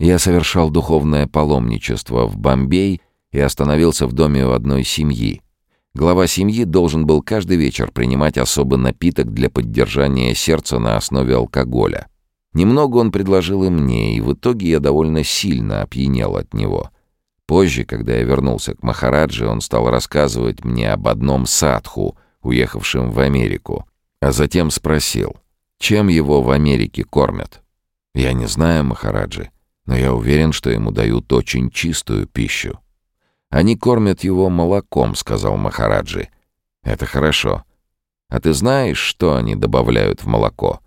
Я совершал духовное паломничество в Бомбей и остановился в доме у одной семьи. Глава семьи должен был каждый вечер принимать особый напиток для поддержания сердца на основе алкоголя. Немного он предложил и мне, и в итоге я довольно сильно опьянел от него. Позже, когда я вернулся к Махараджи, он стал рассказывать мне об одном садху, уехавшем в Америку, а затем спросил, чем его в Америке кормят. «Я не знаю, Махараджи, но я уверен, что ему дают очень чистую пищу». «Они кормят его молоком», — сказал Махараджи. «Это хорошо. А ты знаешь, что они добавляют в молоко?»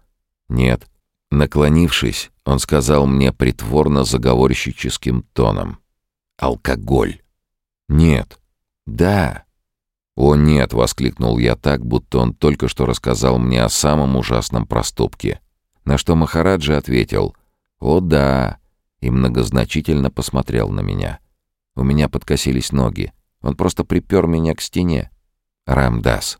«Нет». Наклонившись, он сказал мне притворно заговорщическим тоном. «Алкоголь». «Нет». «Да». «О, нет!» — воскликнул я так, будто он только что рассказал мне о самом ужасном проступке. На что Махараджи ответил «О, да!» И многозначительно посмотрел на меня. У меня подкосились ноги. Он просто припер меня к стене. Рамдас.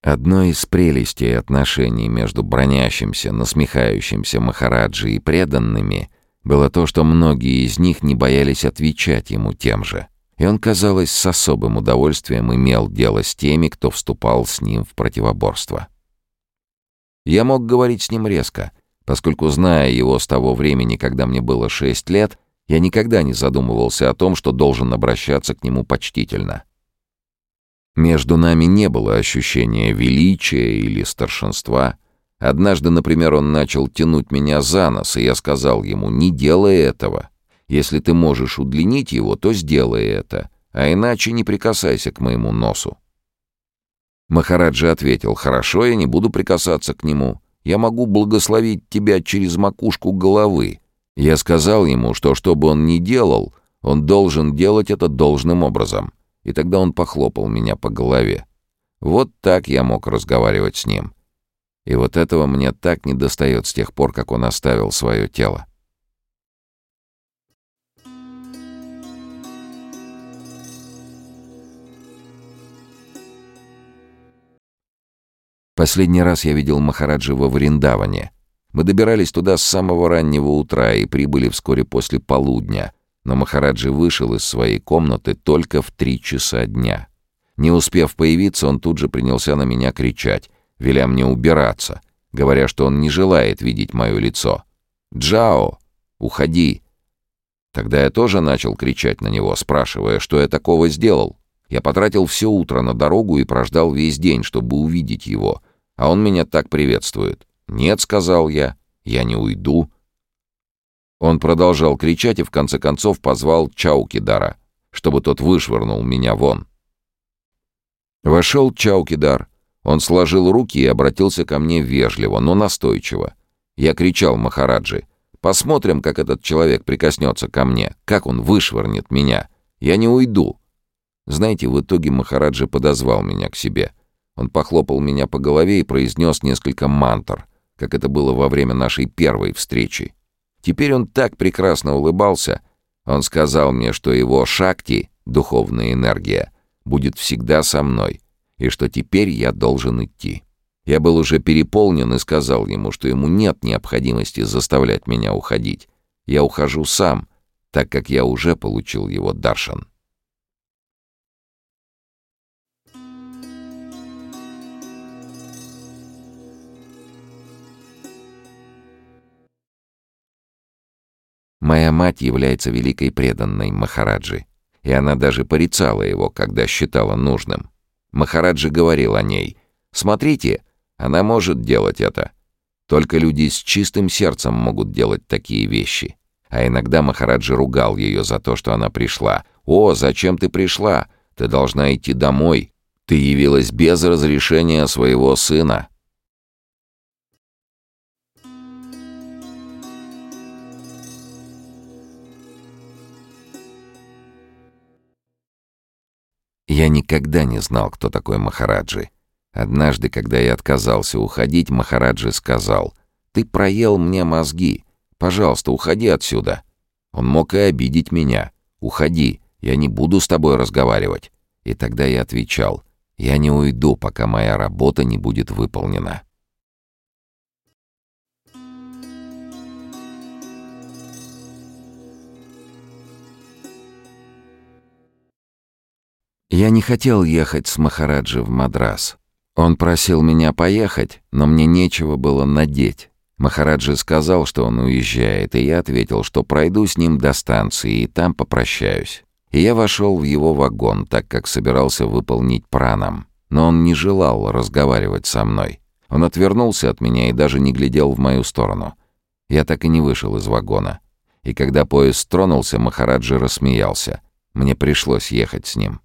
Одной из прелестей отношений между бронящимся, насмехающимся Махараджи и преданными было то, что многие из них не боялись отвечать ему тем же. И он, казалось, с особым удовольствием имел дело с теми, кто вступал с ним в противоборство. Я мог говорить с ним резко, поскольку, зная его с того времени, когда мне было шесть лет, я никогда не задумывался о том, что должен обращаться к нему почтительно. Между нами не было ощущения величия или старшинства. Однажды, например, он начал тянуть меня за нос, и я сказал ему «не делай этого». Если ты можешь удлинить его, то сделай это, а иначе не прикасайся к моему носу». Махараджа ответил, «Хорошо, я не буду прикасаться к нему. Я могу благословить тебя через макушку головы». Я сказал ему, что что бы он ни делал, он должен делать это должным образом. И тогда он похлопал меня по голове. Вот так я мог разговаривать с ним. И вот этого мне так недостает с тех пор, как он оставил свое тело. Последний раз я видел Махараджи во Вриндаване. Мы добирались туда с самого раннего утра и прибыли вскоре после полудня, но Махараджи вышел из своей комнаты только в три часа дня. Не успев появиться, он тут же принялся на меня кричать, веля мне убираться, говоря, что он не желает видеть мое лицо. «Джао, уходи!» Тогда я тоже начал кричать на него, спрашивая, что я такого сделал. Я потратил все утро на дорогу и прождал весь день, чтобы увидеть его, а он меня так приветствует. «Нет», — сказал я, — «я не уйду». Он продолжал кричать и в конце концов позвал Чаукидара, чтобы тот вышвырнул меня вон. Вошел Чаукидар. Он сложил руки и обратился ко мне вежливо, но настойчиво. Я кричал Махараджи. «Посмотрим, как этот человек прикоснется ко мне, как он вышвырнет меня. Я не уйду». Знаете, в итоге Махараджи подозвал меня к себе. Он похлопал меня по голове и произнес несколько мантр, как это было во время нашей первой встречи. Теперь он так прекрасно улыбался. Он сказал мне, что его шакти, духовная энергия, будет всегда со мной, и что теперь я должен идти. Я был уже переполнен и сказал ему, что ему нет необходимости заставлять меня уходить. Я ухожу сам, так как я уже получил его даршан. Моя мать является великой преданной Махараджи, и она даже порицала его, когда считала нужным. Махараджи говорил о ней, «Смотрите, она может делать это. Только люди с чистым сердцем могут делать такие вещи». А иногда Махараджи ругал ее за то, что она пришла. «О, зачем ты пришла? Ты должна идти домой. Ты явилась без разрешения своего сына». Я никогда не знал, кто такой Махараджи. Однажды, когда я отказался уходить, Махараджи сказал, «Ты проел мне мозги. Пожалуйста, уходи отсюда». Он мог и обидеть меня. «Уходи, я не буду с тобой разговаривать». И тогда я отвечал, я не уйду, пока моя работа не будет выполнена. Я не хотел ехать с Махараджи в Мадрас. Он просил меня поехать, но мне нечего было надеть. Махараджи сказал, что он уезжает, и я ответил, что пройду с ним до станции и там попрощаюсь. И я вошел в его вагон, так как собирался выполнить пранам. Но он не желал разговаривать со мной. Он отвернулся от меня и даже не глядел в мою сторону. Я так и не вышел из вагона. И когда поезд тронулся, Махараджи рассмеялся. Мне пришлось ехать с ним.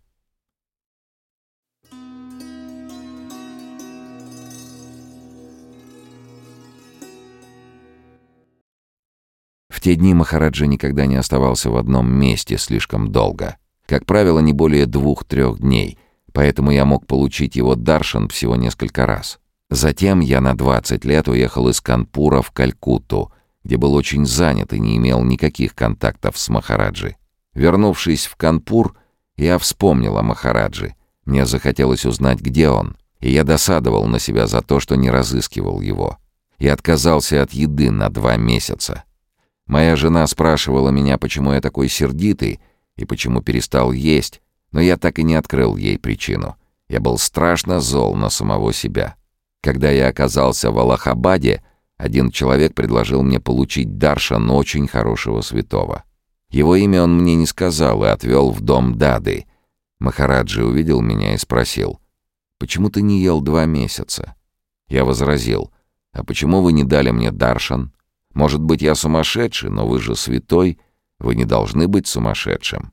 Те дни Махараджа никогда не оставался в одном месте слишком долго. Как правило, не более двух-трех дней, поэтому я мог получить его даршан всего несколько раз. Затем я на 20 лет уехал из Канпура в Калькутту, где был очень занят и не имел никаких контактов с Махараджи. Вернувшись в Канпур, я вспомнил о Махараджи. Мне захотелось узнать, где он, и я досадовал на себя за то, что не разыскивал его. И отказался от еды на два месяца. Моя жена спрашивала меня, почему я такой сердитый и почему перестал есть, но я так и не открыл ей причину. Я был страшно зол на самого себя. Когда я оказался в Аллахабаде, один человек предложил мне получить даршан очень хорошего святого. Его имя он мне не сказал и отвел в дом Дады. Махараджи увидел меня и спросил, «Почему ты не ел два месяца?» Я возразил, «А почему вы не дали мне даршан?» Может быть, я сумасшедший, но вы же святой, вы не должны быть сумасшедшим.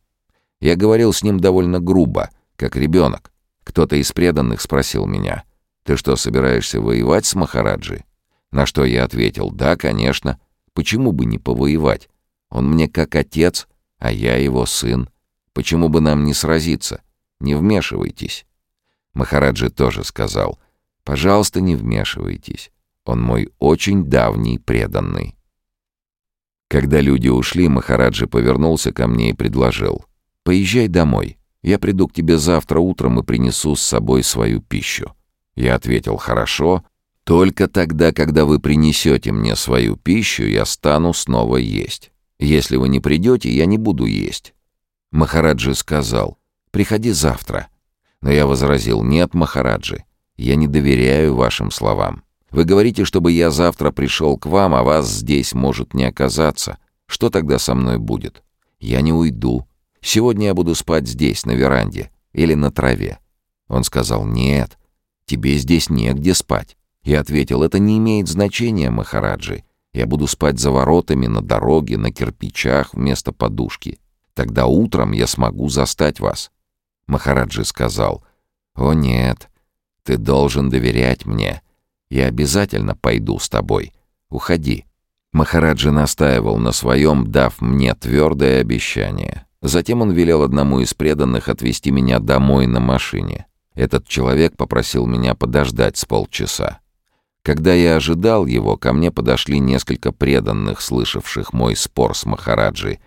Я говорил с ним довольно грубо, как ребенок. Кто-то из преданных спросил меня, «Ты что, собираешься воевать с Махараджи?» На что я ответил, «Да, конечно. Почему бы не повоевать? Он мне как отец, а я его сын. Почему бы нам не сразиться? Не вмешивайтесь». Махараджи тоже сказал, «Пожалуйста, не вмешивайтесь. Он мой очень давний преданный. Когда люди ушли, Махараджи повернулся ко мне и предложил. «Поезжай домой. Я приду к тебе завтра утром и принесу с собой свою пищу». Я ответил «Хорошо. Только тогда, когда вы принесете мне свою пищу, я стану снова есть. Если вы не придете, я не буду есть». Махараджи сказал «Приходи завтра». Но я возразил «Нет, Махараджи, я не доверяю вашим словам. Вы говорите, чтобы я завтра пришел к вам, а вас здесь может не оказаться. Что тогда со мной будет? Я не уйду. Сегодня я буду спать здесь, на веранде или на траве. Он сказал, нет, тебе здесь негде спать. Я ответил, это не имеет значения, Махараджи. Я буду спать за воротами, на дороге, на кирпичах вместо подушки. Тогда утром я смогу застать вас. Махараджи сказал, о нет, ты должен доверять мне. Я обязательно пойду с тобой. Уходи». Махараджи настаивал на своем, дав мне твердое обещание. Затем он велел одному из преданных отвезти меня домой на машине. Этот человек попросил меня подождать с полчаса. Когда я ожидал его, ко мне подошли несколько преданных, слышавших мой спор с Махараджи,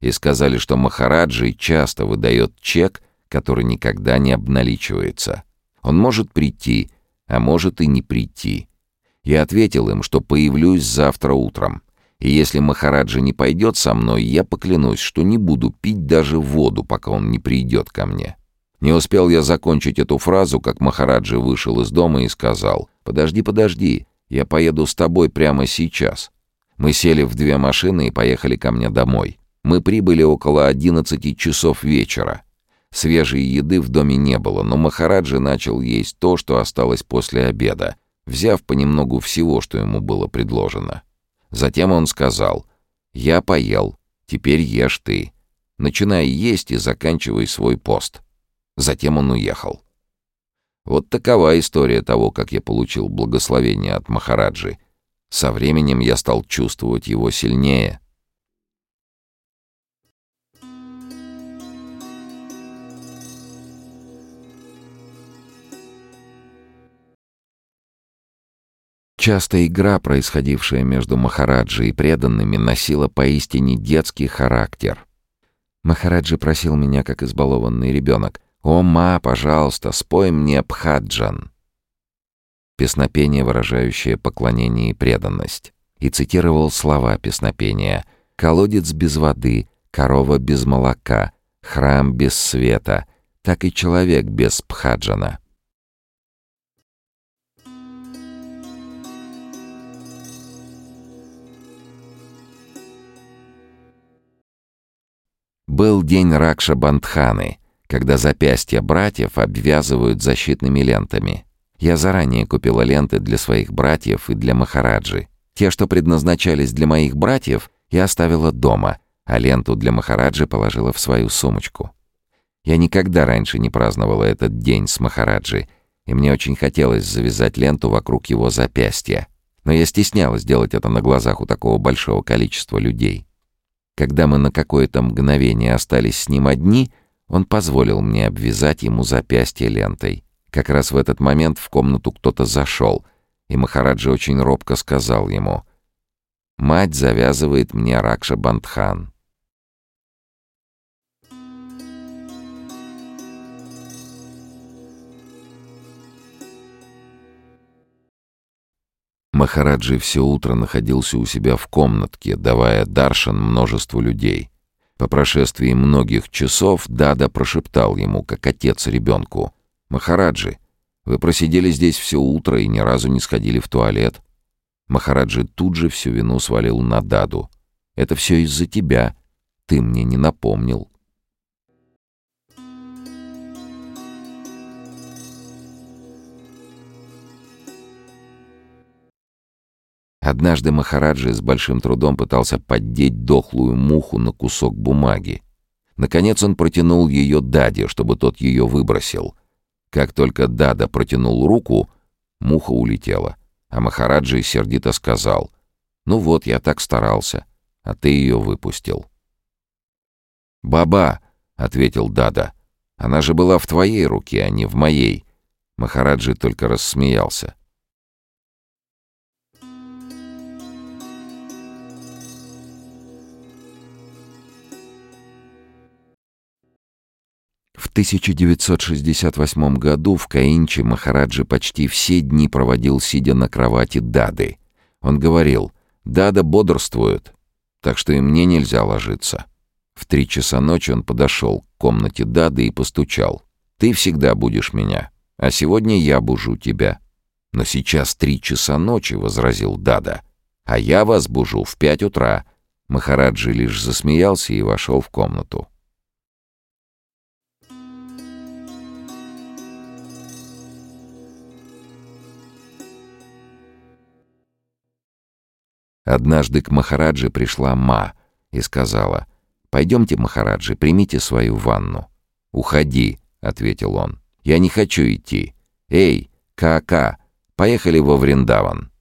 и сказали, что Махараджи часто выдает чек, который никогда не обналичивается. Он может прийти, а может и не прийти. Я ответил им, что появлюсь завтра утром. И если Махараджа не пойдет со мной, я поклянусь, что не буду пить даже воду, пока он не придет ко мне. Не успел я закончить эту фразу, как Махараджа вышел из дома и сказал, «Подожди, подожди, я поеду с тобой прямо сейчас». Мы сели в две машины и поехали ко мне домой. Мы прибыли около одиннадцати часов вечера. Свежей еды в доме не было, но Махараджи начал есть то, что осталось после обеда, взяв понемногу всего, что ему было предложено. Затем он сказал, «Я поел, теперь ешь ты. Начинай есть и заканчивай свой пост». Затем он уехал. Вот такова история того, как я получил благословение от Махараджи. Со временем я стал чувствовать его сильнее, Часто игра, происходившая между Махараджи и преданными, носила поистине детский характер. Махараджи просил меня, как избалованный ребенок, «О, ма, пожалуйста, спой мне Пхаджан!» Песнопение, выражающее поклонение и преданность. И цитировал слова песнопения «Колодец без воды, корова без молока, храм без света, так и человек без Пхаджана». Был день Ракша Бандханы, когда запястья братьев обвязывают защитными лентами. Я заранее купила ленты для своих братьев и для Махараджи. Те, что предназначались для моих братьев, я оставила дома, а ленту для Махараджи положила в свою сумочку. Я никогда раньше не праздновала этот день с Махараджи, и мне очень хотелось завязать ленту вокруг его запястья. Но я стеснялась делать это на глазах у такого большого количества людей. Когда мы на какое-то мгновение остались с ним одни, он позволил мне обвязать ему запястье лентой. Как раз в этот момент в комнату кто-то зашел, и Махараджи очень робко сказал ему «Мать завязывает мне Ракша Бандхан». Махараджи все утро находился у себя в комнатке, давая даршан множеству людей. По прошествии многих часов Дада прошептал ему, как отец ребенку, «Махараджи, вы просидели здесь все утро и ни разу не сходили в туалет». Махараджи тут же всю вину свалил на Даду. «Это все из-за тебя. Ты мне не напомнил». Однажды Махараджи с большим трудом пытался поддеть дохлую муху на кусок бумаги. Наконец он протянул ее Даде, чтобы тот ее выбросил. Как только Дада протянул руку, муха улетела, а Махараджи сердито сказал, «Ну вот, я так старался, а ты ее выпустил». «Баба», — ответил Дада, — «она же была в твоей руке, а не в моей». Махараджи только рассмеялся. В 1968 году в Каинче Махараджи почти все дни проводил, сидя на кровати Дады. Он говорил, «Дада бодрствует, так что и мне нельзя ложиться». В три часа ночи он подошел к комнате Дады и постучал. «Ты всегда будешь меня, а сегодня я бужу тебя». «Но сейчас три часа ночи», — возразил Дада. «А я вас бужу в пять утра». Махараджи лишь засмеялся и вошел в комнату. Однажды к Махараджи пришла Ма и сказала, «Пойдемте, Махараджи, примите свою ванну». «Уходи», — ответил он. «Я не хочу идти. Эй, Каака, поехали во Вриндаван».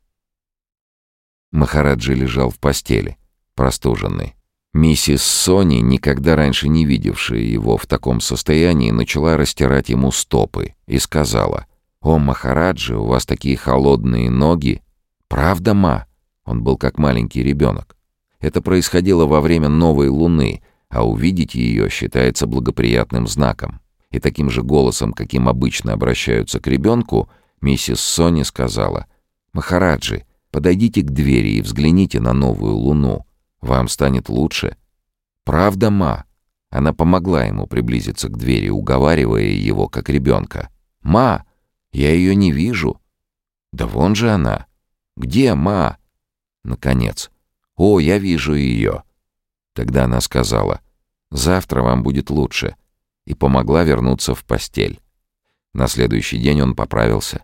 Махараджи лежал в постели, простуженный. Миссис Сони, никогда раньше не видевшая его в таком состоянии, начала растирать ему стопы и сказала, «О, Махараджи, у вас такие холодные ноги!» «Правда, Ма?» Он был как маленький ребенок. Это происходило во время новой луны, а увидеть ее считается благоприятным знаком. И таким же голосом, каким обычно обращаются к ребенку, миссис Сони сказала, «Махараджи, подойдите к двери и взгляните на новую луну. Вам станет лучше». «Правда, ма?» Она помогла ему приблизиться к двери, уговаривая его, как ребенка. «Ма, я ее не вижу». «Да вон же она». «Где, ма?» Наконец. «О, я вижу ее!» Тогда она сказала, «Завтра вам будет лучше», и помогла вернуться в постель. На следующий день он поправился.